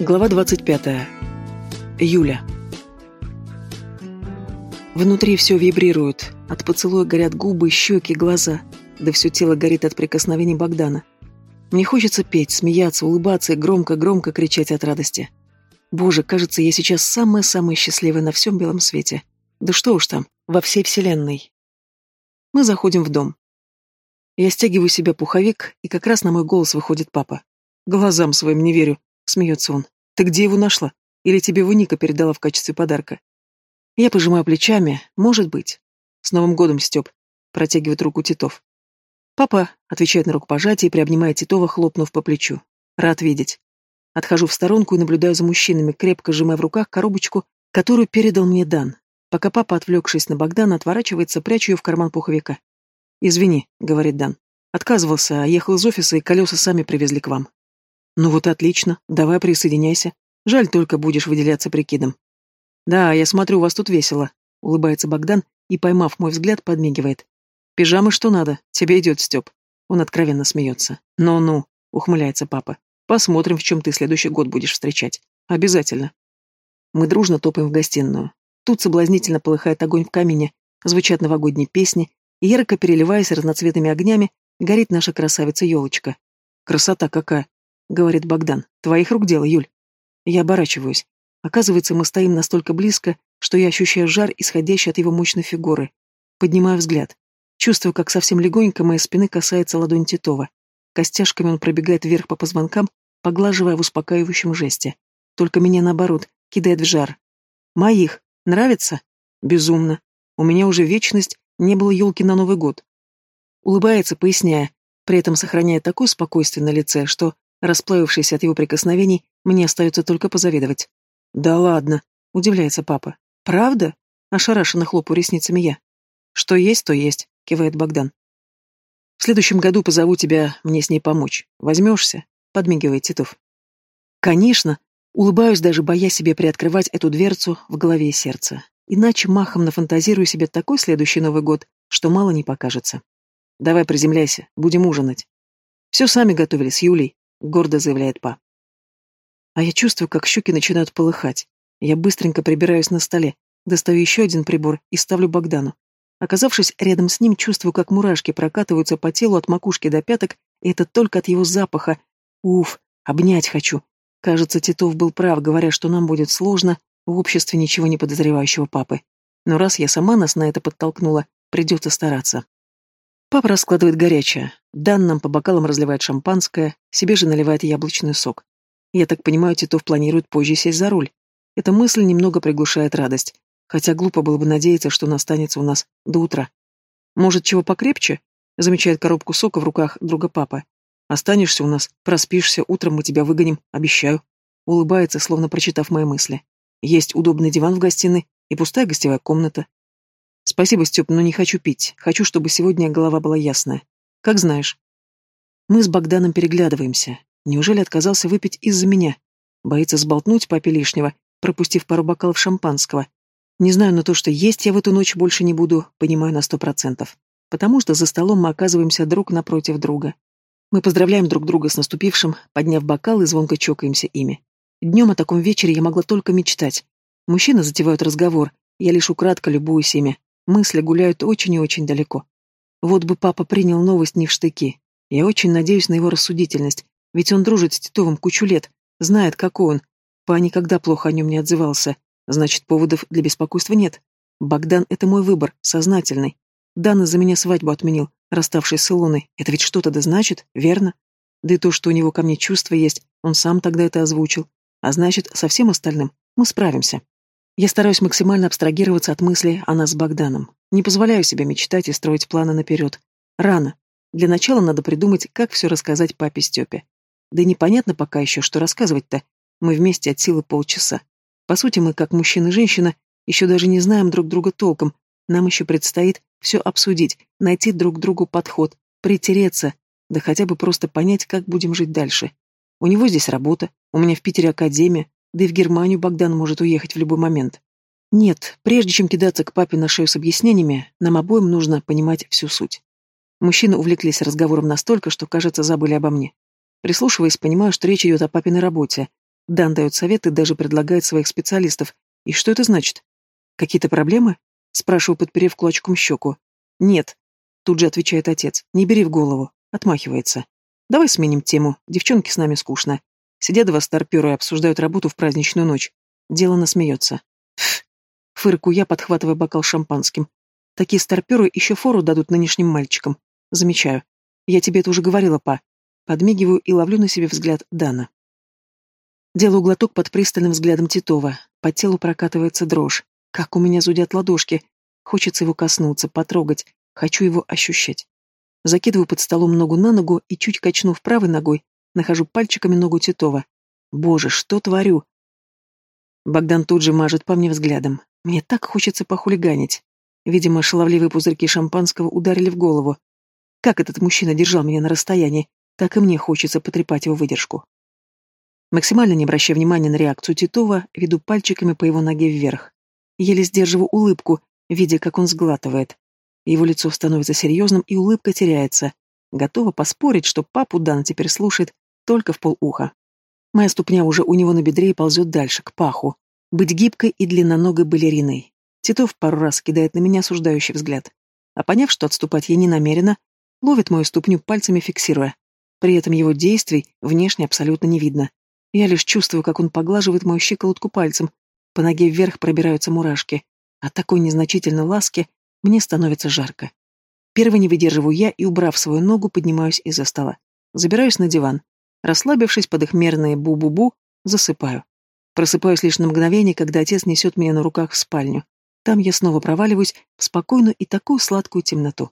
Глава 25. Юля. Внутри все вибрирует. От поцелуя горят губы, щеки, глаза. Да все тело горит от прикосновений Богдана. Мне хочется петь, смеяться, улыбаться и громко-громко кричать от радости. Боже, кажется, я сейчас самая-самая счастливая на всем белом свете. Да что уж там, во всей вселенной. Мы заходим в дом. Я стягиваю себе пуховик, и как раз на мой голос выходит папа. Глазам своим не верю. Смеется он. Ты где его нашла? Или тебе его Ника передала в качестве подарка? Я пожимаю плечами. Может быть. С Новым годом, Степ. Протягивает руку Титов. Папа отвечает на рукопожатие и приобнимает Титова, хлопнув по плечу. Рад видеть. Отхожу в сторонку и наблюдаю за мужчинами, крепко сжимая в руках коробочку, которую передал мне Дан. Пока папа, отвлекшись на Богдана, отворачивается, прячу ее в карман пуховика. «Извини», — говорит Дан. «Отказывался, а ехал из офиса, и колеса сами привезли к вам». «Ну вот отлично, давай присоединяйся. Жаль, только будешь выделяться прикидом». «Да, я смотрю, у вас тут весело», — улыбается Богдан и, поймав мой взгляд, подмигивает. «Пижамы что надо, тебе идет, Степ». Он откровенно смеется. «Ну-ну», — ухмыляется папа. «Посмотрим, в чем ты следующий год будешь встречать. Обязательно». Мы дружно топаем в гостиную. Тут соблазнительно полыхает огонь в камине, звучат новогодние песни, и ярко переливаясь разноцветными огнями, горит наша красавица-елочка. Красота какая! — говорит Богдан. «Твоих рук дело, Юль». Я оборачиваюсь. Оказывается, мы стоим настолько близко, что я ощущаю жар, исходящий от его мощной фигуры. Поднимаю взгляд. Чувствую, как совсем легонько моей спины касается ладонь Титова. Костяшками он пробегает вверх по позвонкам, поглаживая в успокаивающем жесте. Только меня, наоборот, кидает в жар. «Моих. Нравится?» «Безумно. У меня уже вечность не было елки на Новый год». Улыбается, поясняя, при этом сохраняя такое спокойствие на лице, что Расплавившись от его прикосновений, мне остается только позавидовать. «Да ладно», — удивляется папа. «Правда?» — ошарашенно хлопаю ресницами я. «Что есть, то есть», — кивает Богдан. «В следующем году позову тебя мне с ней помочь. Возьмешься?» — подмигивает Титов. «Конечно!» — улыбаюсь, даже боясь себе приоткрывать эту дверцу в голове и сердце. Иначе махом нафантазирую себе такой следующий Новый год, что мало не покажется. «Давай приземляйся, будем ужинать». Все сами готовили с Юлей. — гордо заявляет Па. А я чувствую, как щеки начинают полыхать. Я быстренько прибираюсь на столе, достаю еще один прибор и ставлю Богдану. Оказавшись рядом с ним, чувствую, как мурашки прокатываются по телу от макушки до пяток, и это только от его запаха. Уф, обнять хочу. Кажется, Титов был прав, говоря, что нам будет сложно в обществе ничего не подозревающего папы. Но раз я сама нас на это подтолкнула, придется стараться. Папа раскладывает горячее. Дан нам по бокалам разливает шампанское, себе же наливает яблочный сок. Я так понимаю, Титов планирует позже сесть за руль. Эта мысль немного приглушает радость, хотя глупо было бы надеяться, что он останется у нас до утра. Может, чего покрепче? Замечает коробку сока в руках друга папа. Останешься у нас, проспишься, утром мы тебя выгоним, обещаю. Улыбается, словно прочитав мои мысли. Есть удобный диван в гостиной и пустая гостевая комната. Спасибо, Степ, но не хочу пить. Хочу, чтобы сегодня голова была ясная. Как знаешь. Мы с Богданом переглядываемся. Неужели отказался выпить из-за меня? Боится сболтнуть папе лишнего, пропустив пару бокалов шампанского. Не знаю, но то, что есть я в эту ночь больше не буду, понимаю на сто процентов. Потому что за столом мы оказываемся друг напротив друга. Мы поздравляем друг друга с наступившим, подняв бокал и звонко чокаемся ими. Днем о таком вечере я могла только мечтать. Мужчины затевают разговор, я лишь украдко любуюсь ими, Мысли гуляют очень и очень далеко. Вот бы папа принял новость не в штыки. Я очень надеюсь на его рассудительность, ведь он дружит с Титовым кучу лет, знает, какой он. Па никогда плохо о нем не отзывался. Значит, поводов для беспокойства нет. Богдан — это мой выбор, сознательный. Дан из-за меня свадьбу отменил, расставшись с Илоной. Это ведь что-то да значит, верно? Да и то, что у него ко мне чувства есть, он сам тогда это озвучил. А значит, со всем остальным мы справимся. Я стараюсь максимально абстрагироваться от мысли о нас с Богданом. Не позволяю себе мечтать и строить планы наперед. Рано. Для начала надо придумать, как все рассказать папе Степе. Да непонятно пока еще, что рассказывать-то. Мы вместе от силы полчаса. По сути, мы, как мужчина и женщина, еще даже не знаем друг друга толком. Нам еще предстоит все обсудить, найти друг другу подход, притереться, да хотя бы просто понять, как будем жить дальше. У него здесь работа, у меня в Питере академия, да и в Германию Богдан может уехать в любой момент. Нет, прежде чем кидаться к папе на шею с объяснениями, нам обоим нужно понимать всю суть. Мужчины увлеклись разговором настолько, что, кажется, забыли обо мне. Прислушиваясь, понимаю, что речь идет о папиной работе. Дан дает советы, даже предлагает своих специалистов. И что это значит? Какие-то проблемы? Спрашиваю, подперев кулачком щеку. Нет. Тут же отвечает отец. Не бери в голову. Отмахивается. Давай сменим тему. Девчонки с нами скучно. Сидят два старпера и обсуждают работу в праздничную ночь. Делано смеется. Фырку я, подхватывая бокал шампанским. Такие старперы еще фору дадут нынешним мальчикам. Замечаю. Я тебе это уже говорила, па. Подмигиваю и ловлю на себе взгляд Дана. Делаю глоток под пристальным взглядом Титова. По телу прокатывается дрожь. Как у меня зудят ладошки. Хочется его коснуться, потрогать. Хочу его ощущать. Закидываю под столом ногу на ногу и, чуть качнув правой ногой, нахожу пальчиками ногу Титова. Боже, что творю? Богдан тут же мажет по мне взглядом. Мне так хочется похулиганить. Видимо, шаловливые пузырьки шампанского ударили в голову. Как этот мужчина держал меня на расстоянии, так и мне хочется потрепать его выдержку. Максимально не обращая внимания на реакцию Титова, веду пальчиками по его ноге вверх. Еле сдерживаю улыбку, видя, как он сглатывает. Его лицо становится серьезным, и улыбка теряется. Готова поспорить, что папу Дан теперь слушает только в полуха. Моя ступня уже у него на бедре и ползет дальше, к паху. Быть гибкой и длинноногой балериной. Титов пару раз кидает на меня осуждающий взгляд. А поняв, что отступать я не намерена, ловит мою ступню пальцами, фиксируя. При этом его действий внешне абсолютно не видно. Я лишь чувствую, как он поглаживает мою щиколотку пальцем, по ноге вверх пробираются мурашки. От такой незначительной ласки мне становится жарко. Первый не выдерживаю я и, убрав свою ногу, поднимаюсь из-за стола. Забираюсь на диван. Расслабившись под их мерные бу-бу-бу, засыпаю. Просыпаюсь лишь на мгновение, когда отец несет меня на руках в спальню. Там я снова проваливаюсь в спокойную и такую сладкую темноту.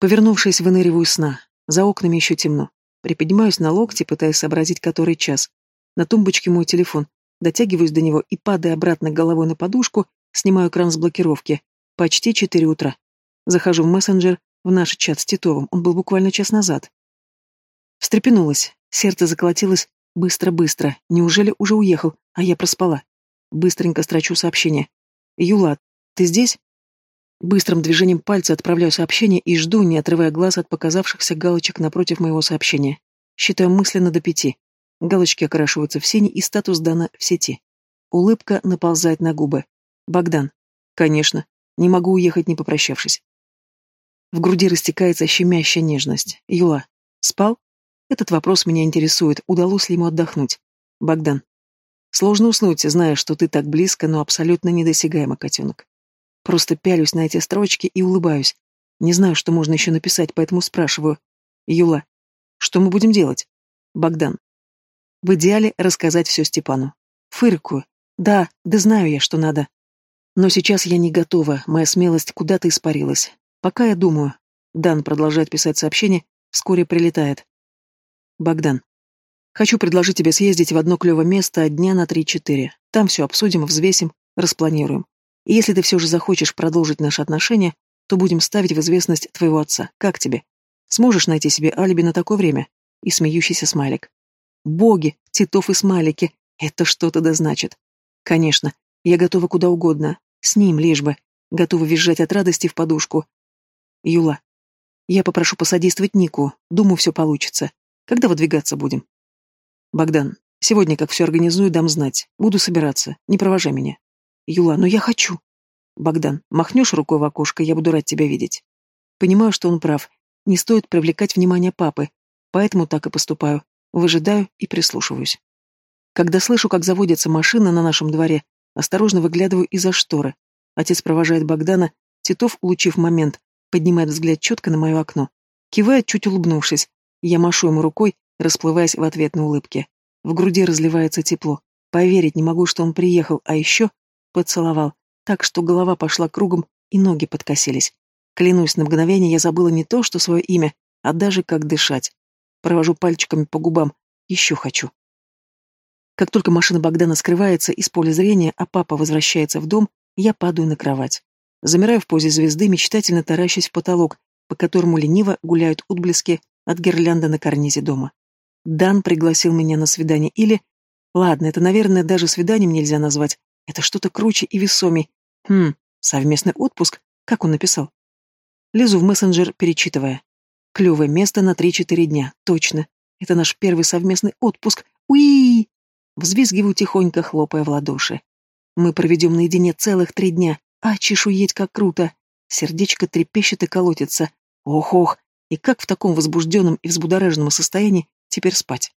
Повернувшись, выныриваю сна. За окнами еще темно. Приподнимаюсь на локти, пытаясь сообразить, который час. На тумбочке мой телефон. Дотягиваюсь до него и, падая обратно головой на подушку, снимаю экран с блокировки. Почти четыре утра. Захожу в мессенджер, в наш чат с Титовым. Он был буквально час назад. Встрепенулась. Сердце заколотилось быстро-быстро. Неужели уже уехал, а я проспала? Быстренько строчу сообщение. «Юла, ты здесь?» Быстрым движением пальца отправляю сообщение и жду, не отрывая глаз от показавшихся галочек напротив моего сообщения. Считаю мысленно до пяти. Галочки окрашиваются в синий, и статус дана в сети. Улыбка наползает на губы. Богдан. Конечно. Не могу уехать, не попрощавшись. В груди растекается щемящая нежность. Юла. Спал? Этот вопрос меня интересует, удалось ли ему отдохнуть. Богдан. Сложно уснуть, зная, что ты так близко, но абсолютно недосягаемо, котенок. Просто пялюсь на эти строчки и улыбаюсь. Не знаю, что можно еще написать, поэтому спрашиваю. Юла. Что мы будем делать? Богдан. В идеале рассказать все Степану. Фыркую. Да, да знаю я, что надо. Но сейчас я не готова, моя смелость куда-то испарилась. Пока я думаю. Дан продолжает писать сообщение, вскоре прилетает. Богдан. Хочу предложить тебе съездить в одно клевое место дня на три-четыре. Там все обсудим, взвесим, распланируем. И если ты все же захочешь продолжить наши отношения, то будем ставить в известность твоего отца. Как тебе? Сможешь найти себе алиби на такое время? И смеющийся смайлик. Боги, Титов и смайлики. Это что-то да значит. Конечно, я готова куда угодно. С ним лишь бы. Готова визжать от радости в подушку. Юла. Я попрошу посодействовать Нику. Думаю, все получится. Когда выдвигаться будем? Богдан. Сегодня, как все организую, дам знать. Буду собираться. Не провожай меня. Юла, но я хочу. Богдан. Махнешь рукой в окошко, я буду рад тебя видеть. Понимаю, что он прав. Не стоит привлекать внимание папы. Поэтому так и поступаю. Выжидаю и прислушиваюсь. Когда слышу, как заводится машина на нашем дворе, осторожно выглядываю из-за шторы. Отец провожает Богдана, Титов, улучив момент, поднимает взгляд четко на мое окно. Кивает, чуть улыбнувшись. Я машу ему рукой, расплываясь в ответной улыбке. В груди разливается тепло. Поверить не могу, что он приехал, а еще поцеловал, так что голова пошла кругом и ноги подкосились. Клянусь, на мгновение я забыла не то, что свое имя, а даже как дышать. Провожу пальчиками по губам. Еще хочу. Как только машина Богдана скрывается из поля зрения, а папа возвращается в дом, я падаю на кровать. Замираю в позе звезды, мечтательно таращась в потолок, по которому лениво гуляют отблески от гирлянды на карнизе дома. Дан пригласил меня на свидание или... Ладно, это, наверное, даже свиданием нельзя назвать. Это что-то круче и весомей. Хм, совместный отпуск, как он написал. Лезу в мессенджер, перечитывая. Клевое место на 3-4 дня, точно. Это наш первый совместный отпуск. Уи! Взвизгиваю тихонько, хлопая в ладоши. Мы проведем наедине целых три дня. А, чешуеть, как круто! Сердечко трепещет и колотится. Ох-ох! И как в таком возбужденном и взбудораженном состоянии теперь спать?